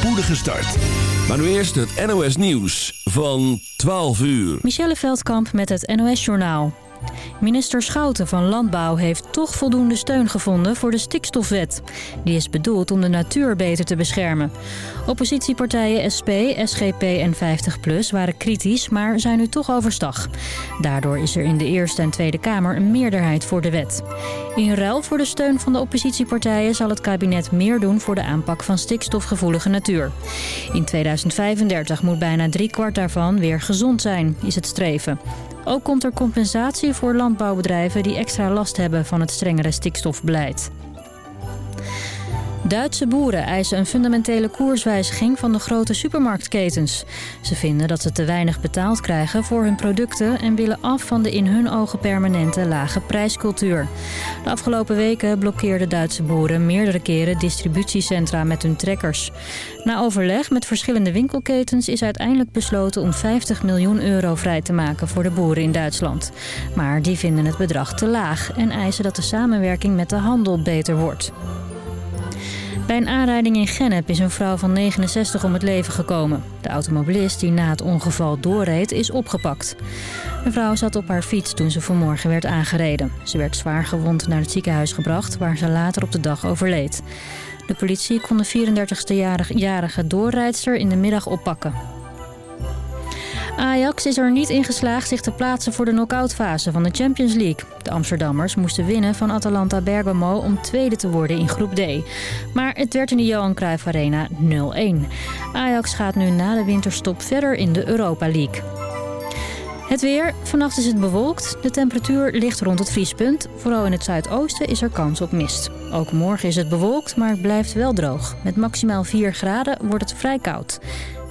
spoedige start. Maar nu eerst het NOS Nieuws van 12 uur. Michelle Veldkamp met het NOS Journaal. Minister Schouten van Landbouw heeft toch voldoende steun gevonden voor de stikstofwet. Die is bedoeld om de natuur beter te beschermen. Oppositiepartijen SP, SGP en 50PLUS waren kritisch, maar zijn nu toch overstag. Daardoor is er in de Eerste en Tweede Kamer een meerderheid voor de wet. In ruil voor de steun van de oppositiepartijen zal het kabinet meer doen voor de aanpak van stikstofgevoelige natuur. In 2035 moet bijna driekwart daarvan weer gezond zijn, is het streven. Ook komt er compensatie voor landbouwbedrijven die extra last hebben van het strengere stikstofbeleid. Duitse boeren eisen een fundamentele koerswijziging van de grote supermarktketens. Ze vinden dat ze te weinig betaald krijgen voor hun producten... en willen af van de in hun ogen permanente lage prijscultuur. De afgelopen weken blokkeerden Duitse boeren meerdere keren distributiecentra met hun trekkers. Na overleg met verschillende winkelketens is uiteindelijk besloten om 50 miljoen euro vrij te maken voor de boeren in Duitsland. Maar die vinden het bedrag te laag en eisen dat de samenwerking met de handel beter wordt. Bij een aanrijding in Gennep is een vrouw van 69 om het leven gekomen. De automobilist die na het ongeval doorreed is opgepakt. De vrouw zat op haar fiets toen ze vanmorgen werd aangereden. Ze werd zwaar gewond naar het ziekenhuis gebracht waar ze later op de dag overleed. De politie kon de 34-jarige doorrijdster in de middag oppakken. Ajax is er niet in geslaagd zich te plaatsen voor de knock-outfase van de Champions League. De Amsterdammers moesten winnen van Atalanta Bergamo om tweede te worden in groep D. Maar het werd in de Johan Cruijff Arena 0-1. Ajax gaat nu na de winterstop verder in de Europa League. Het weer. Vannacht is het bewolkt. De temperatuur ligt rond het vriespunt. Vooral in het zuidoosten is er kans op mist. Ook morgen is het bewolkt, maar het blijft wel droog. Met maximaal 4 graden wordt het vrij koud.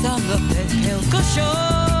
Fait quelque chose. Il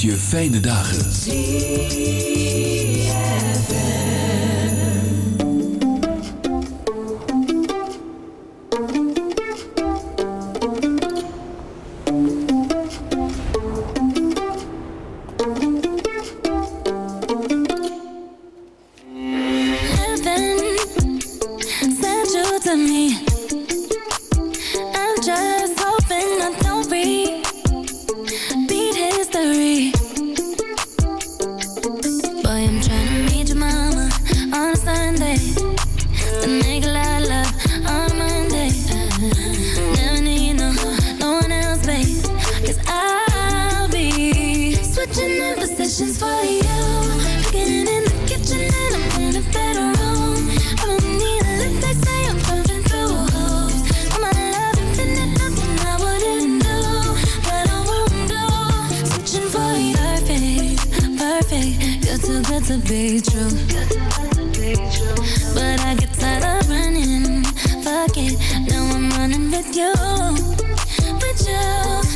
je fijne dagen. to be true. But I get tired of running. Fuck it, now I'm running with you. With you.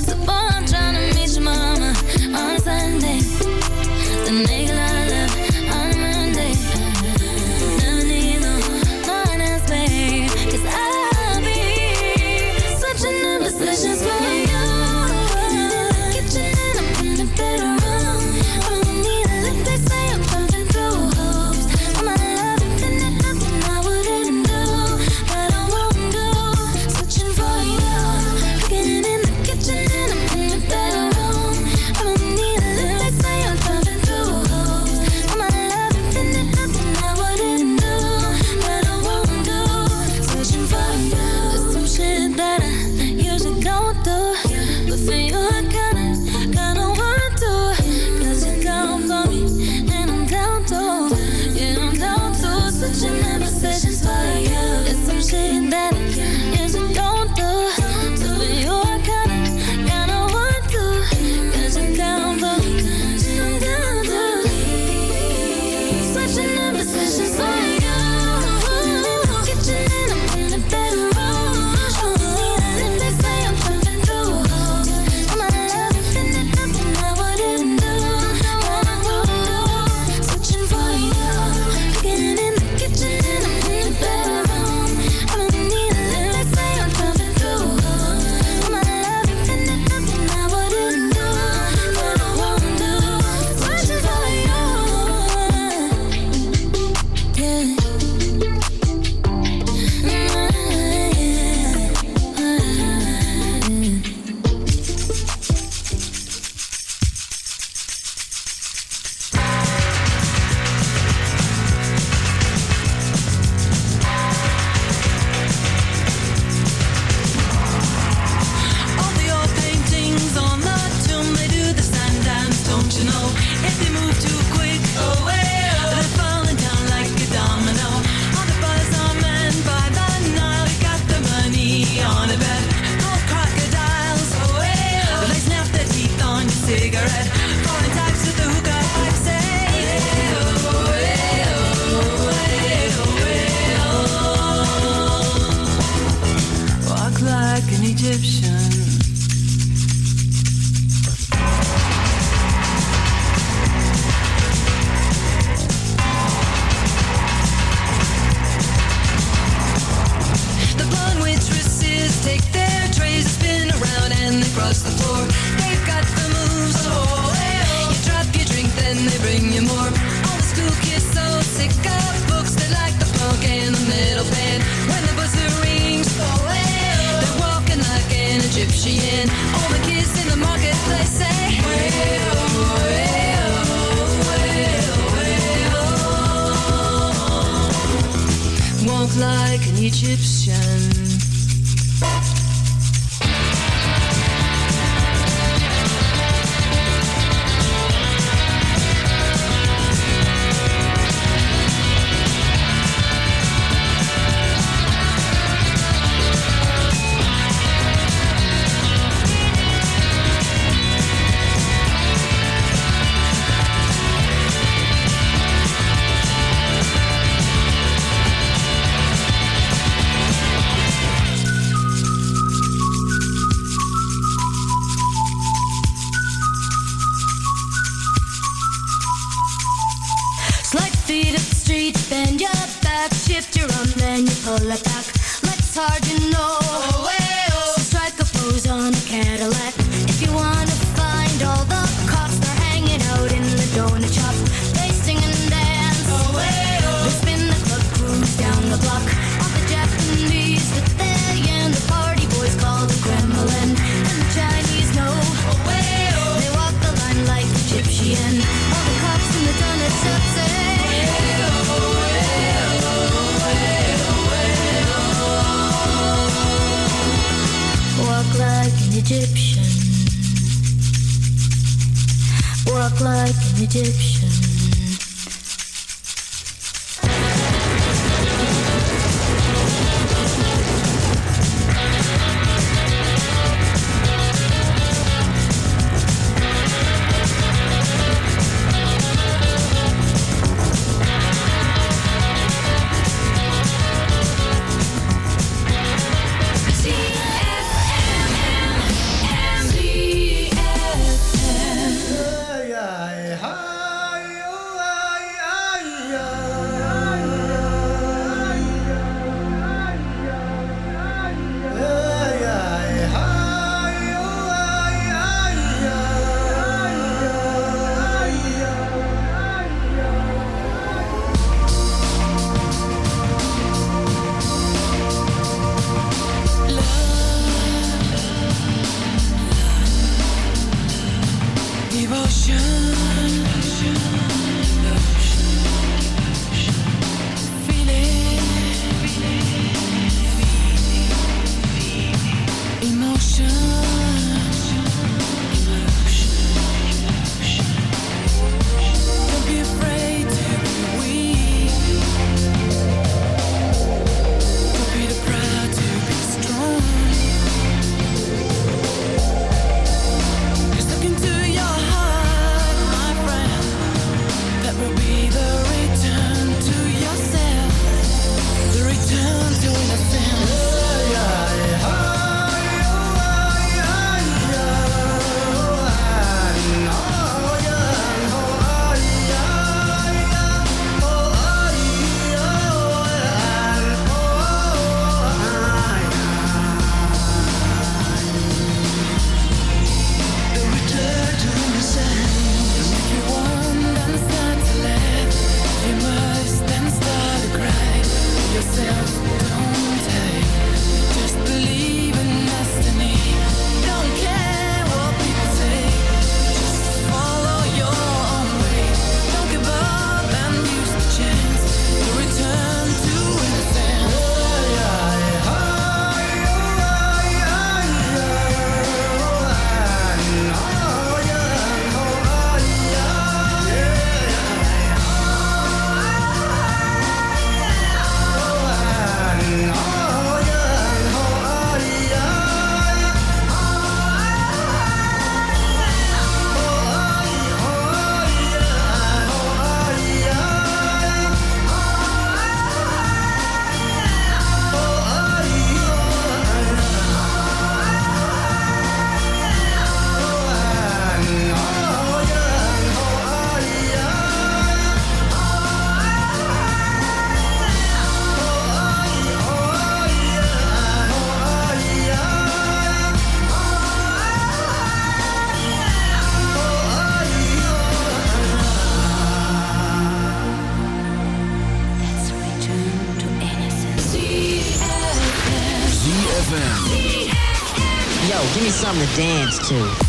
To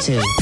something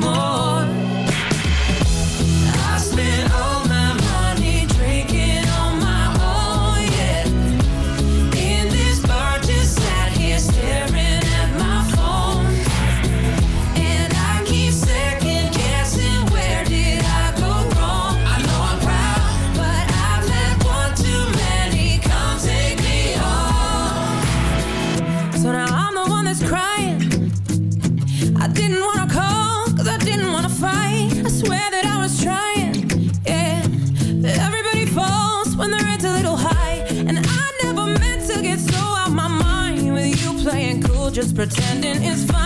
more. pretending it's fine.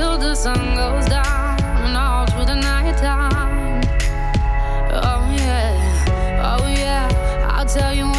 the sun goes down and all through the night time. Oh yeah, oh yeah, I'll tell you.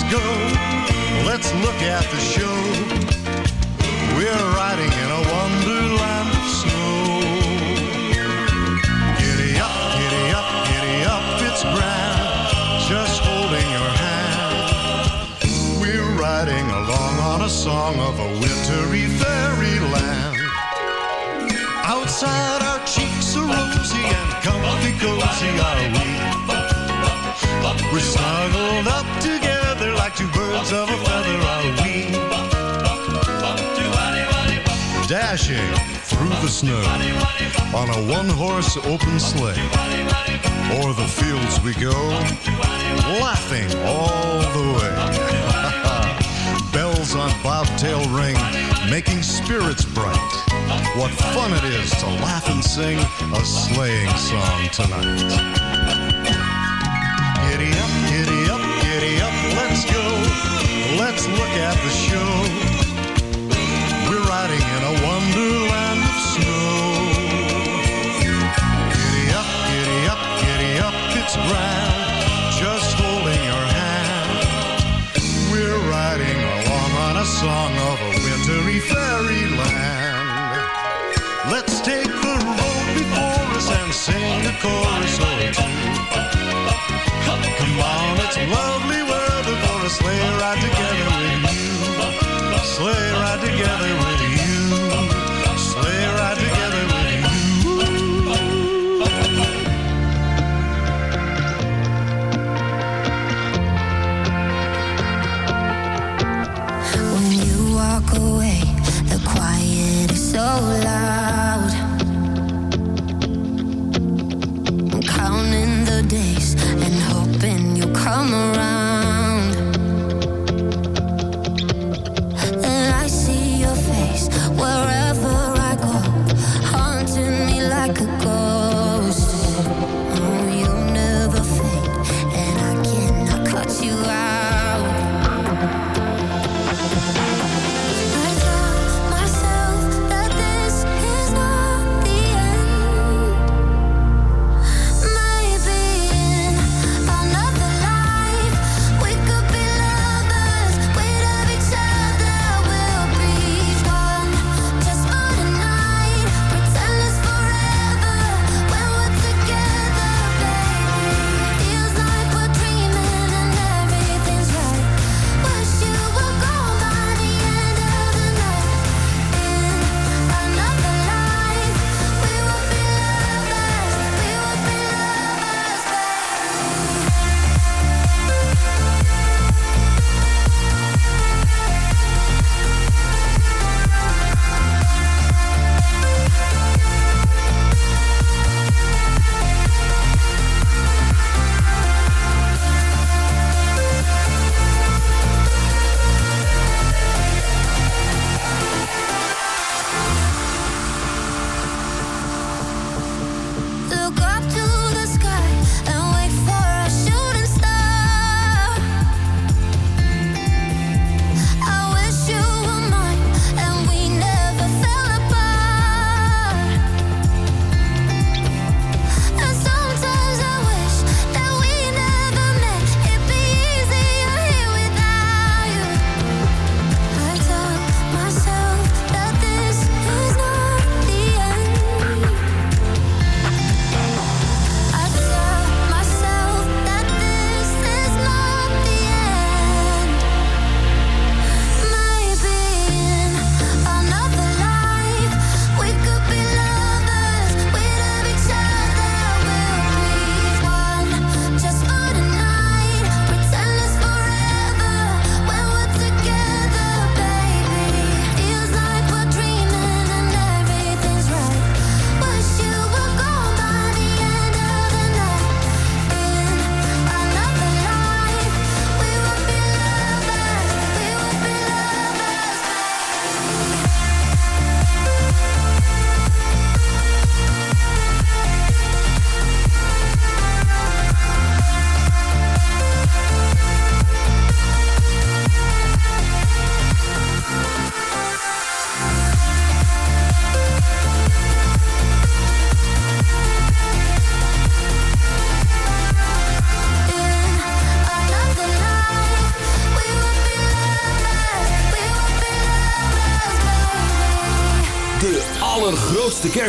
Let's go, let's look at the show. We're riding in a wonderland of snow. Giddy up, giddy up, giddy up, it's grand. Just holding your hand. We're riding along on a song of a wintry fairyland. Outside our cheeks are rosy and comfy cozy are we. We're snuggled up together like two birds of a feather are we. Dashing through the snow on a one horse open sleigh. O'er the fields we go, laughing all the way. Bells on bobtail ring, making spirits bright. What fun it is to laugh and sing a sleighing song tonight. let's look at the show. We're riding in a wonderland of snow. Giddy up, giddy up, giddy up, it's grand. Just holding your hand. We're riding along on a song of a wintry fairyland. Let's take the road before us and sing a chorus or two. Come on, it's lovely weather sleigh ride together with you. Sleigh ride together with you. Sleigh ride together with you. When you walk away, the quiet is so loud.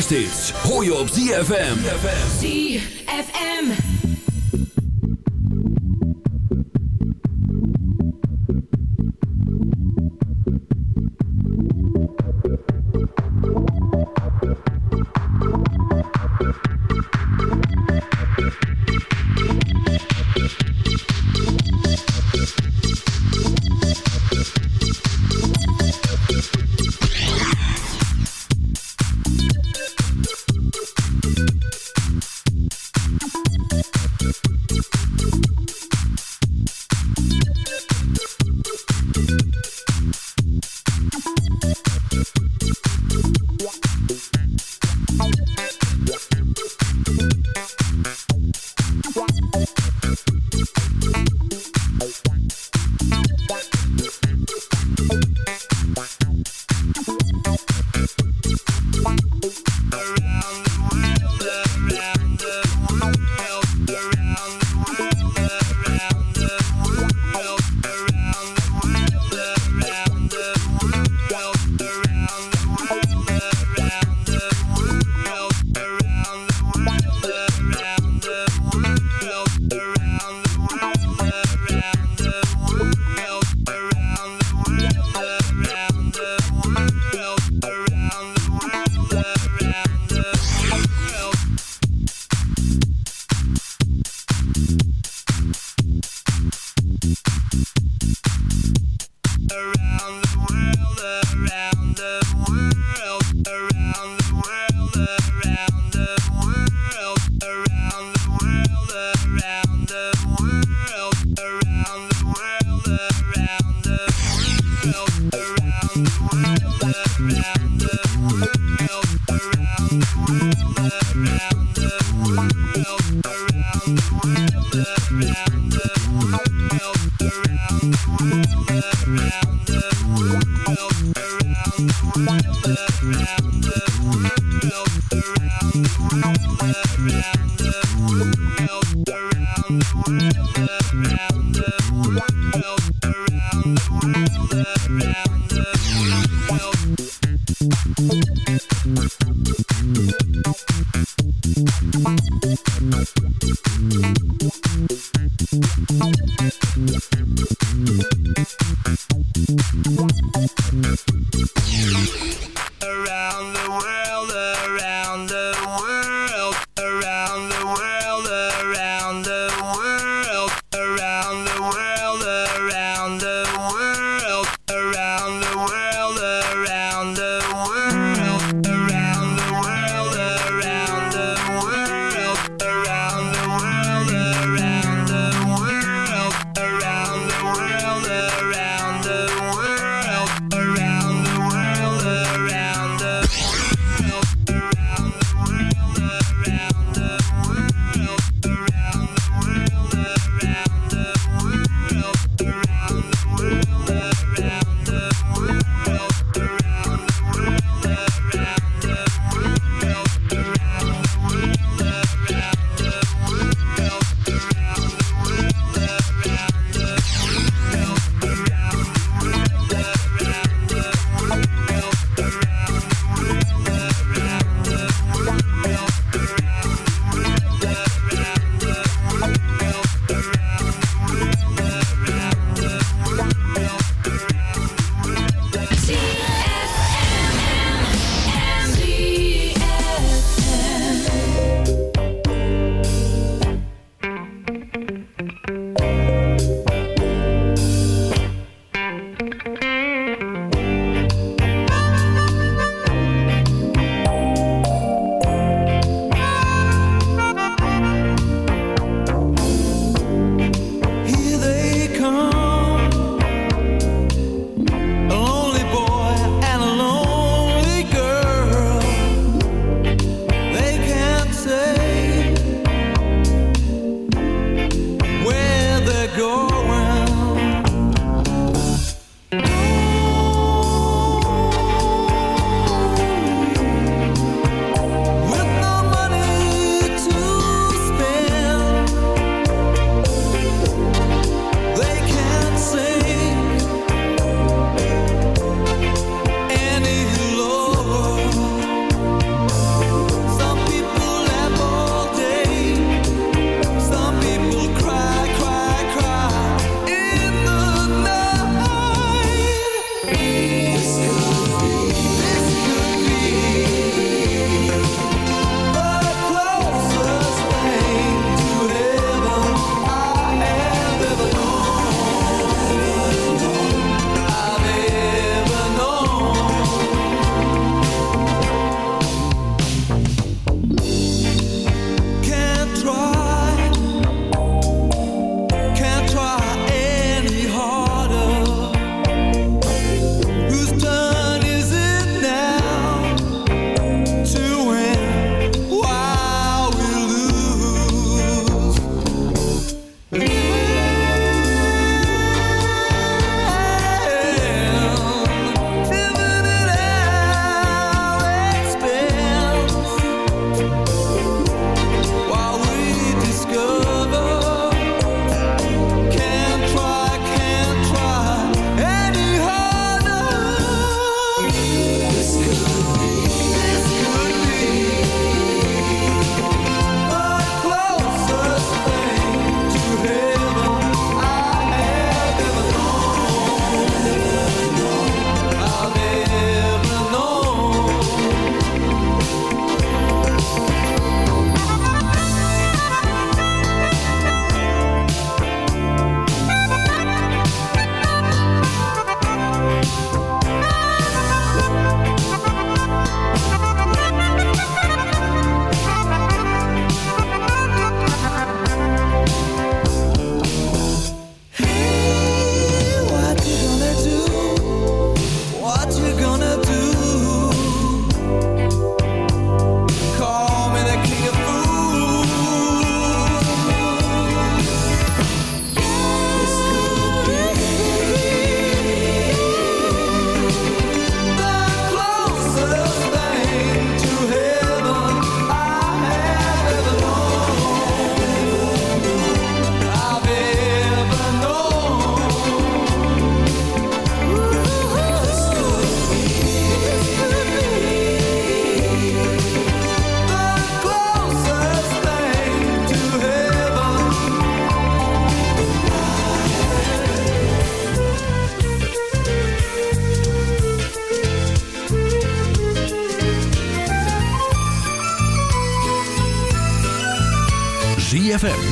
kerst je op ZFM.